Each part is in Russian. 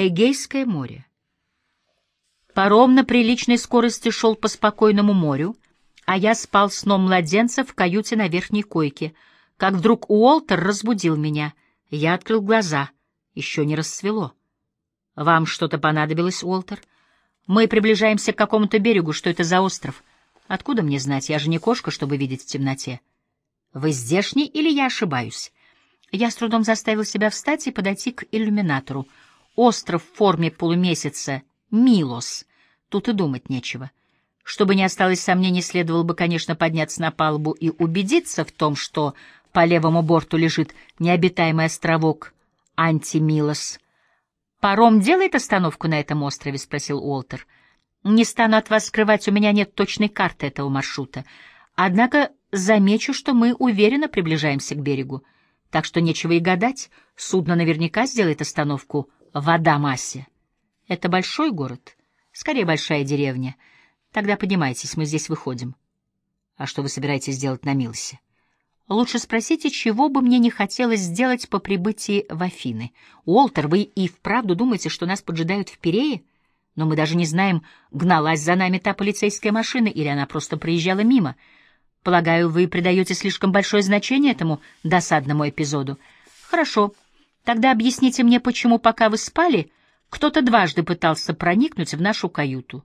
Эгейское море. Паром на приличной скорости шел по спокойному морю, а я спал сном младенца в каюте на верхней койке, как вдруг Уолтер разбудил меня. Я открыл глаза. Еще не рассвело. «Вам что-то понадобилось, Уолтер?» «Мы приближаемся к какому-то берегу. Что это за остров?» «Откуда мне знать? Я же не кошка, чтобы видеть в темноте». «Вы здешний или я ошибаюсь?» Я с трудом заставил себя встать и подойти к иллюминатору. Остров в форме полумесяца — Милос. Тут и думать нечего. Чтобы не осталось сомнений, следовало бы, конечно, подняться на палубу и убедиться в том, что по левому борту лежит необитаемый островок Антимилос. «Паром делает остановку на этом острове?» — спросил Уолтер. «Не стану от вас скрывать, у меня нет точной карты этого маршрута. Однако замечу, что мы уверенно приближаемся к берегу. Так что нечего и гадать, судно наверняка сделает остановку в Адамасе. Это большой город? Скорее, большая деревня. Тогда поднимайтесь, мы здесь выходим. А что вы собираетесь делать на Милсе? Лучше спросите, чего бы мне не хотелось сделать по прибытии в Афины. Уолтер, вы и вправду думаете, что нас поджидают в Перее? Но мы даже не знаем, гналась за нами та полицейская машина или она просто проезжала мимо — Полагаю, вы придаете слишком большое значение этому досадному эпизоду. Хорошо. Тогда объясните мне, почему, пока вы спали, кто-то дважды пытался проникнуть в нашу каюту.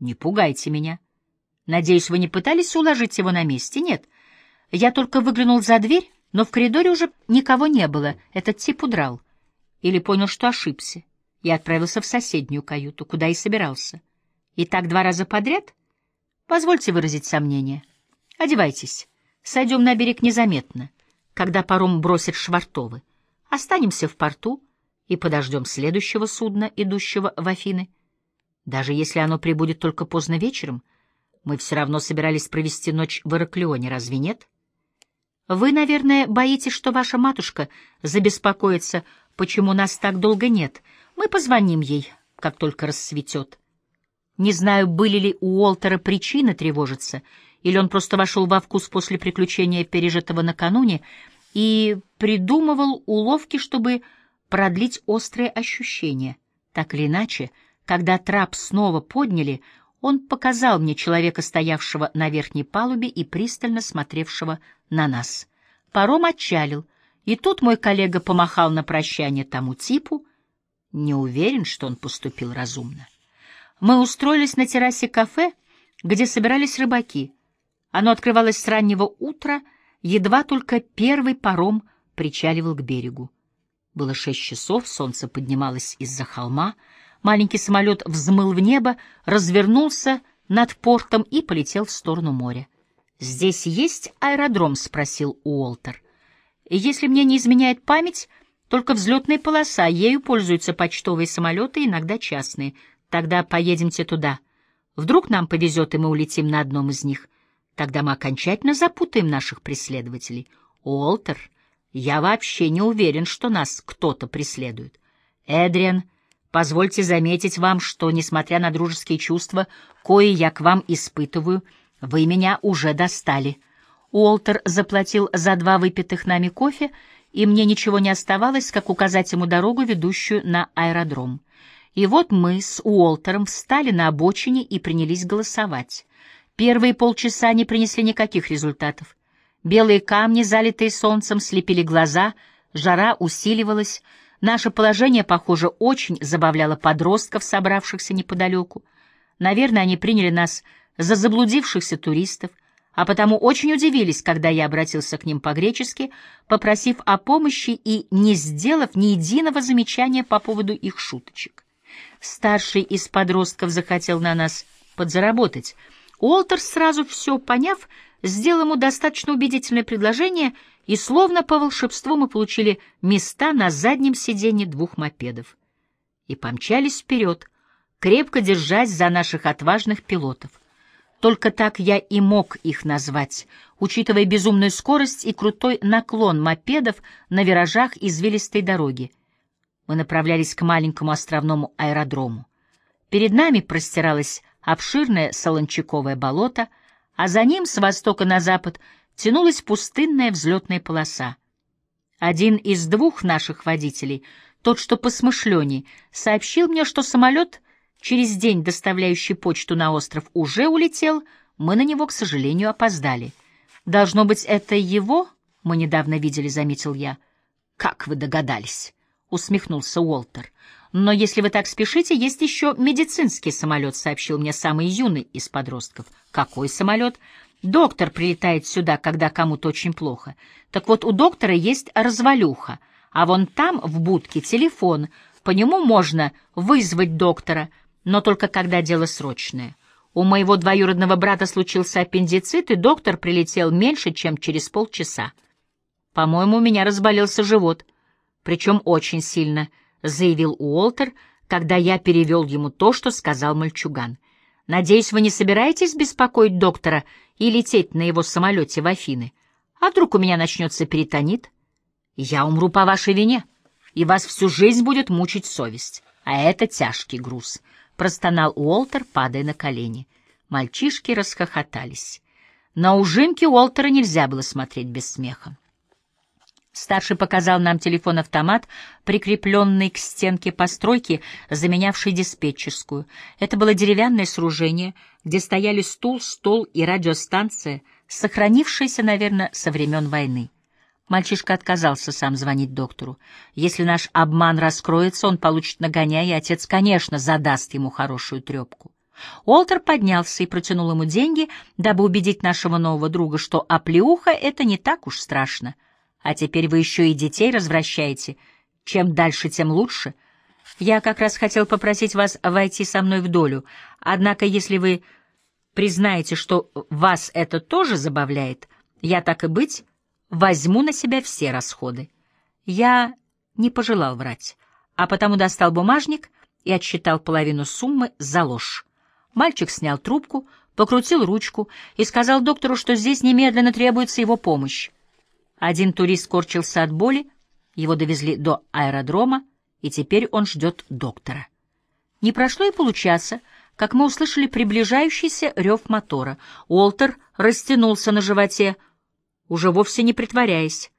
Не пугайте меня. Надеюсь, вы не пытались уложить его на месте? Нет. Я только выглянул за дверь, но в коридоре уже никого не было. Этот тип удрал. Или понял, что ошибся. Я отправился в соседнюю каюту, куда и собирался. И так два раза подряд? Позвольте выразить сомнение. — Одевайтесь. Сойдем на берег незаметно, когда паром бросит швартовы. Останемся в порту и подождем следующего судна, идущего в Афины. Даже если оно прибудет только поздно вечером, мы все равно собирались провести ночь в Ираклионе, разве нет? Вы, наверное, боитесь, что ваша матушка забеспокоится, почему нас так долго нет. Мы позвоним ей, как только рассветет. Не знаю, были ли у Уолтера причины тревожиться — или он просто вошел во вкус после приключения, пережитого накануне, и придумывал уловки, чтобы продлить острые ощущения. Так или иначе, когда трап снова подняли, он показал мне человека, стоявшего на верхней палубе и пристально смотревшего на нас. Паром отчалил, и тут мой коллега помахал на прощание тому типу. Не уверен, что он поступил разумно. Мы устроились на террасе кафе, где собирались рыбаки — оно открывалось с раннего утра, едва только первый паром причаливал к берегу. Было шесть часов, солнце поднималось из-за холма, маленький самолет взмыл в небо, развернулся над портом и полетел в сторону моря. «Здесь есть аэродром?» — спросил Уолтер. «Если мне не изменяет память, только взлетная полоса, ею пользуются почтовые самолеты, иногда частные. Тогда поедемте туда. Вдруг нам повезет, и мы улетим на одном из них. Тогда мы окончательно запутаем наших преследователей. Уолтер, я вообще не уверен, что нас кто-то преследует. Эдриан, позвольте заметить вам, что, несмотря на дружеские чувства, кои я к вам испытываю, вы меня уже достали. Уолтер заплатил за два выпитых нами кофе, и мне ничего не оставалось, как указать ему дорогу, ведущую на аэродром. И вот мы с Уолтером встали на обочине и принялись голосовать. Первые полчаса не принесли никаких результатов. Белые камни, залитые солнцем, слепили глаза, жара усиливалась. Наше положение, похоже, очень забавляло подростков, собравшихся неподалеку. Наверное, они приняли нас за заблудившихся туристов, а потому очень удивились, когда я обратился к ним по-гречески, попросив о помощи и не сделав ни единого замечания по поводу их шуточек. Старший из подростков захотел на нас подзаработать — Уолтер, сразу все поняв, сделал ему достаточно убедительное предложение, и словно по волшебству мы получили места на заднем сиденье двух мопедов. И помчались вперед, крепко держась за наших отважных пилотов. Только так я и мог их назвать, учитывая безумную скорость и крутой наклон мопедов на виражах извилистой дороги. Мы направлялись к маленькому островному аэродрому. Перед нами простиралась обширное солончаковое болото, а за ним с востока на запад тянулась пустынная взлетная полоса. Один из двух наших водителей тот, что посмышленней, сообщил мне, что самолет, через день доставляющий почту на остров, уже улетел, мы на него, к сожалению, опоздали. Должно быть, это его мы недавно видели, — заметил я. — Как вы догадались? — усмехнулся Уолтер. — Но если вы так спешите, есть еще медицинский самолет, — сообщил мне самый юный из подростков. — Какой самолет? — Доктор прилетает сюда, когда кому-то очень плохо. Так вот, у доктора есть развалюха, а вон там, в будке, телефон. По нему можно вызвать доктора, но только когда дело срочное. У моего двоюродного брата случился аппендицит, и доктор прилетел меньше, чем через полчаса. «По-моему, у меня разболелся живот, причем очень сильно», — заявил Уолтер, когда я перевел ему то, что сказал мальчуган. «Надеюсь, вы не собираетесь беспокоить доктора и лететь на его самолете в Афины? А вдруг у меня начнется перитонит? Я умру по вашей вине, и вас всю жизнь будет мучить совесть, а это тяжкий груз». — простонал Уолтер, падая на колени. Мальчишки расхохотались. На ужинке Уолтера нельзя было смотреть без смеха. Старший показал нам телефон-автомат, прикрепленный к стенке постройки, заменявший диспетчерскую. Это было деревянное сооружение, где стояли стул, стол и радиостанция, сохранившаяся, наверное, со времен войны. Мальчишка отказался сам звонить доктору. Если наш обман раскроется, он получит нагоняй, и отец, конечно, задаст ему хорошую трепку. Уолтер поднялся и протянул ему деньги, дабы убедить нашего нового друга, что оплеуха — это не так уж страшно. А теперь вы еще и детей развращаете. Чем дальше, тем лучше. Я как раз хотел попросить вас войти со мной в долю. Однако, если вы признаете, что вас это тоже забавляет, я, так и быть, возьму на себя все расходы. Я не пожелал врать, а потому достал бумажник и отсчитал половину суммы за ложь. Мальчик снял трубку, покрутил ручку и сказал доктору, что здесь немедленно требуется его помощь. Один турист скорчился от боли, его довезли до аэродрома, и теперь он ждет доктора. Не прошло и получаса, как мы услышали приближающийся рев мотора. Уолтер растянулся на животе, уже вовсе не притворяясь.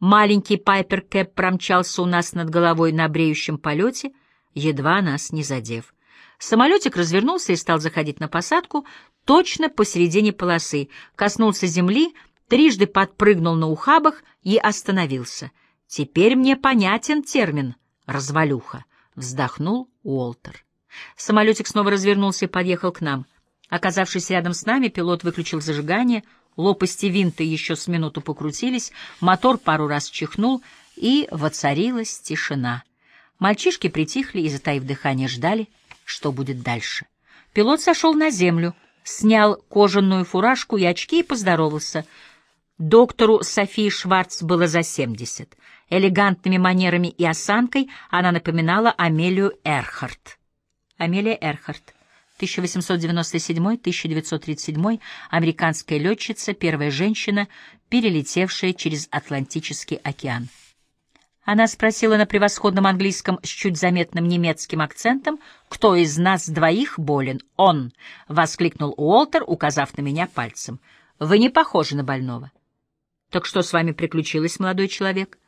Маленький Пайпер Кэп промчался у нас над головой на бреющем полете, едва нас не задев. Самолетик развернулся и стал заходить на посадку точно посередине полосы, коснулся земли, трижды подпрыгнул на ухабах и остановился. «Теперь мне понятен термин «развалюха», — вздохнул Уолтер. Самолетик снова развернулся и подъехал к нам. Оказавшись рядом с нами, пилот выключил зажигание — Лопасти винта еще с минуту покрутились, мотор пару раз чихнул, и воцарилась тишина. Мальчишки притихли и, затаив дыхание, ждали, что будет дальше. Пилот сошел на землю, снял кожаную фуражку и очки и поздоровался. Доктору Софии Шварц было за семьдесят. Элегантными манерами и осанкой она напоминала Амелию Эрхарт. Амелия Эрхарт 1897-1937, американская летчица, первая женщина, перелетевшая через Атлантический океан. Она спросила на превосходном английском с чуть заметным немецким акцентом, кто из нас двоих болен. «Он!» — воскликнул Уолтер, указав на меня пальцем. «Вы не похожи на больного». «Так что с вами приключилось, молодой человек?»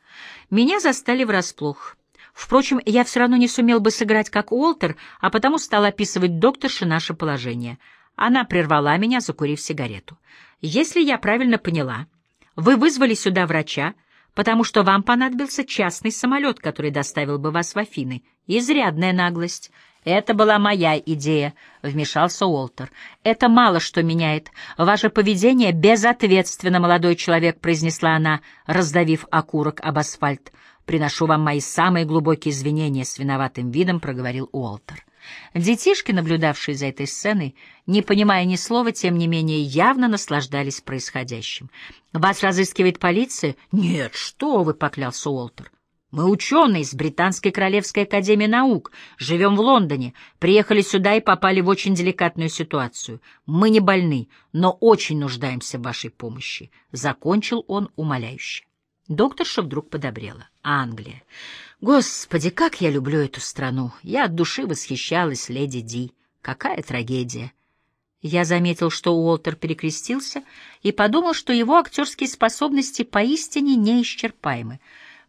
«Меня застали врасплох». Впрочем, я все равно не сумел бы сыграть как Уолтер, а потому стал описывать докторше наше положение. Она прервала меня, закурив сигарету. «Если я правильно поняла, вы вызвали сюда врача, потому что вам понадобился частный самолет, который доставил бы вас в Афины. Изрядная наглость». «Это была моя идея», — вмешался Уолтер. «Это мало что меняет. Ваше поведение безответственно, молодой человек», — произнесла она, раздавив окурок об асфальт. «Приношу вам мои самые глубокие извинения», — с виноватым видом проговорил Уолтер. Детишки, наблюдавшие за этой сценой, не понимая ни слова, тем не менее явно наслаждались происходящим. «Вас разыскивает полиция?» «Нет, что вы!» — поклялся Уолтер. «Мы ученые из Британской Королевской Академии Наук, живем в Лондоне, приехали сюда и попали в очень деликатную ситуацию. Мы не больны, но очень нуждаемся в вашей помощи», — закончил он умоляюще. Докторша вдруг подобрела. Англия. Господи, как я люблю эту страну. Я от души восхищалась леди Ди. Какая трагедия. Я заметил, что Уолтер перекрестился, и подумал, что его актерские способности поистине неисчерпаемы.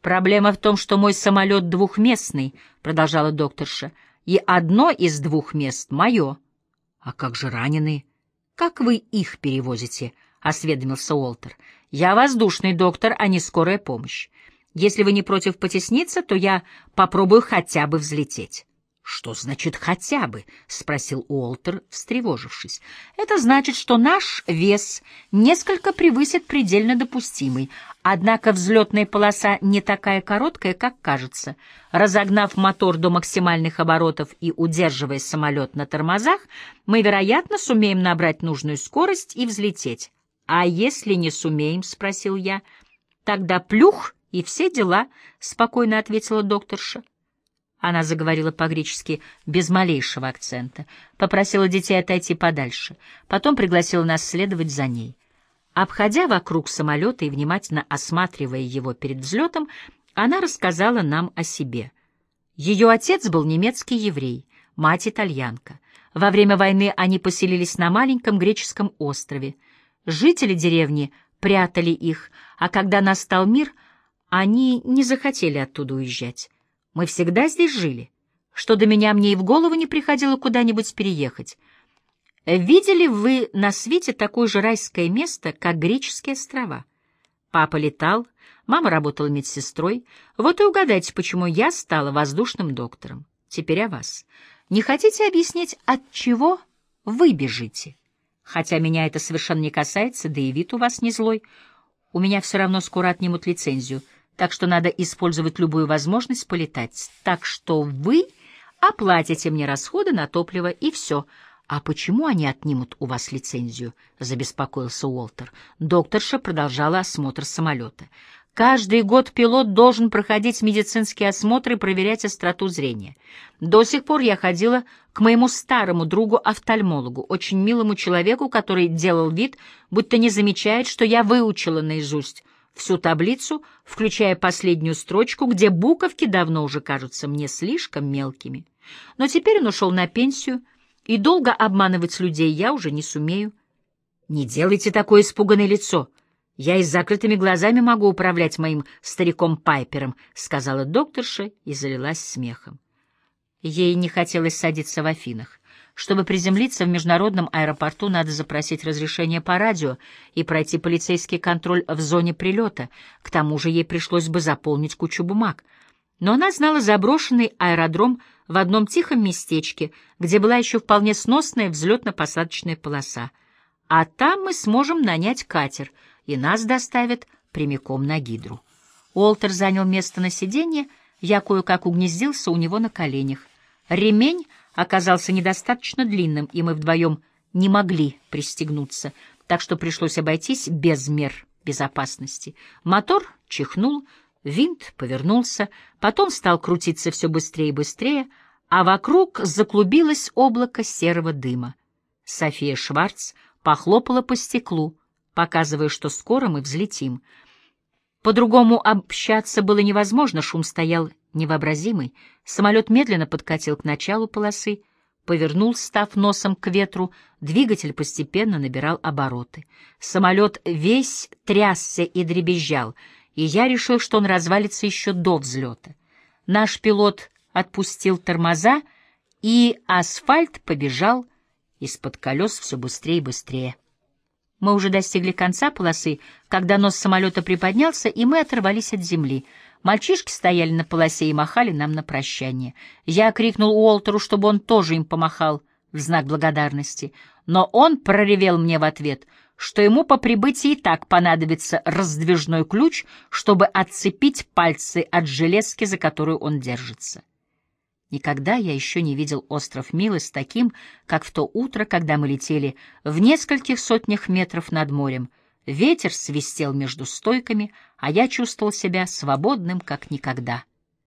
«Проблема в том, что мой самолет двухместный», — продолжала докторша, — «и одно из двух мест мое». «А как же раненые? Как вы их перевозите?» — осведомился Уолтер. «Я воздушный доктор, а не скорая помощь. Если вы не против потесниться, то я попробую хотя бы взлететь». «Что значит «хотя бы»?» — спросил Уолтер, встревожившись. «Это значит, что наш вес несколько превысит предельно допустимый, однако взлетная полоса не такая короткая, как кажется. Разогнав мотор до максимальных оборотов и удерживая самолет на тормозах, мы, вероятно, сумеем набрать нужную скорость и взлететь. А если не сумеем?» — спросил я. «Тогда плюх и все дела», — спокойно ответила докторша. Она заговорила по-гречески без малейшего акцента, попросила детей отойти подальше, потом пригласила нас следовать за ней. Обходя вокруг самолета и внимательно осматривая его перед взлетом, она рассказала нам о себе. Ее отец был немецкий еврей, мать итальянка. Во время войны они поселились на маленьком греческом острове. Жители деревни прятали их, а когда настал мир, они не захотели оттуда уезжать. Мы всегда здесь жили. Что до меня, мне и в голову не приходило куда-нибудь переехать. Видели вы на свете такое же райское место, как греческие острова? Папа летал, мама работала медсестрой. Вот и угадайте, почему я стала воздушным доктором. Теперь о вас. Не хотите объяснить, от чего вы бежите? Хотя меня это совершенно не касается, да и вид у вас не злой. У меня все равно скоро отнимут лицензию — так что надо использовать любую возможность полетать. Так что вы оплатите мне расходы на топливо и все. А почему они отнимут у вас лицензию? Забеспокоился Уолтер. Докторша продолжала осмотр самолета. Каждый год пилот должен проходить медицинские осмотры и проверять остроту зрения. До сих пор я ходила к моему старому другу-офтальмологу, очень милому человеку, который делал вид, будто не замечает, что я выучила наизусть всю таблицу, включая последнюю строчку, где буковки давно уже кажутся мне слишком мелкими. Но теперь он ушел на пенсию, и долго обманывать людей я уже не сумею. Не делайте такое испуганное лицо. Я и с закрытыми глазами могу управлять моим стариком Пайпером, — сказала докторша и залилась смехом. Ей не хотелось садиться в Афинах. Чтобы приземлиться в международном аэропорту, надо запросить разрешение по радио и пройти полицейский контроль в зоне прилета. К тому же ей пришлось бы заполнить кучу бумаг. Но она знала заброшенный аэродром в одном тихом местечке, где была еще вполне сносная взлетно-посадочная полоса. А там мы сможем нанять катер, и нас доставят прямиком на Гидру. Уолтер занял место на сиденье, я кое-как угнездился у него на коленях. Ремень — оказался недостаточно длинным, и мы вдвоем не могли пристегнуться, так что пришлось обойтись без мер безопасности. Мотор чихнул, винт повернулся, потом стал крутиться все быстрее и быстрее, а вокруг заклубилось облако серого дыма. София Шварц похлопала по стеклу, показывая, что скоро мы взлетим. По-другому общаться было невозможно, шум стоял невообразимый. Самолет медленно подкатил к началу полосы, повернул, став носом к ветру, двигатель постепенно набирал обороты. Самолет весь трясся и дребезжал, и я решил, что он развалится еще до взлета. Наш пилот отпустил тормоза, и асфальт побежал из-под колес все быстрее и быстрее. Мы уже достигли конца полосы, когда нос самолета приподнялся, и мы оторвались от земли — Мальчишки стояли на полосе и махали нам на прощание. Я крикнул Уолтеру, чтобы он тоже им помахал в знак благодарности, но он проревел мне в ответ, что ему по прибытии так понадобится раздвижной ключ, чтобы отцепить пальцы от железки, за которую он держится. Никогда я еще не видел остров Милос таким, как в то утро, когда мы летели в нескольких сотнях метров над морем — Ветер свистел между стойками, а я чувствовал себя свободным, как никогда.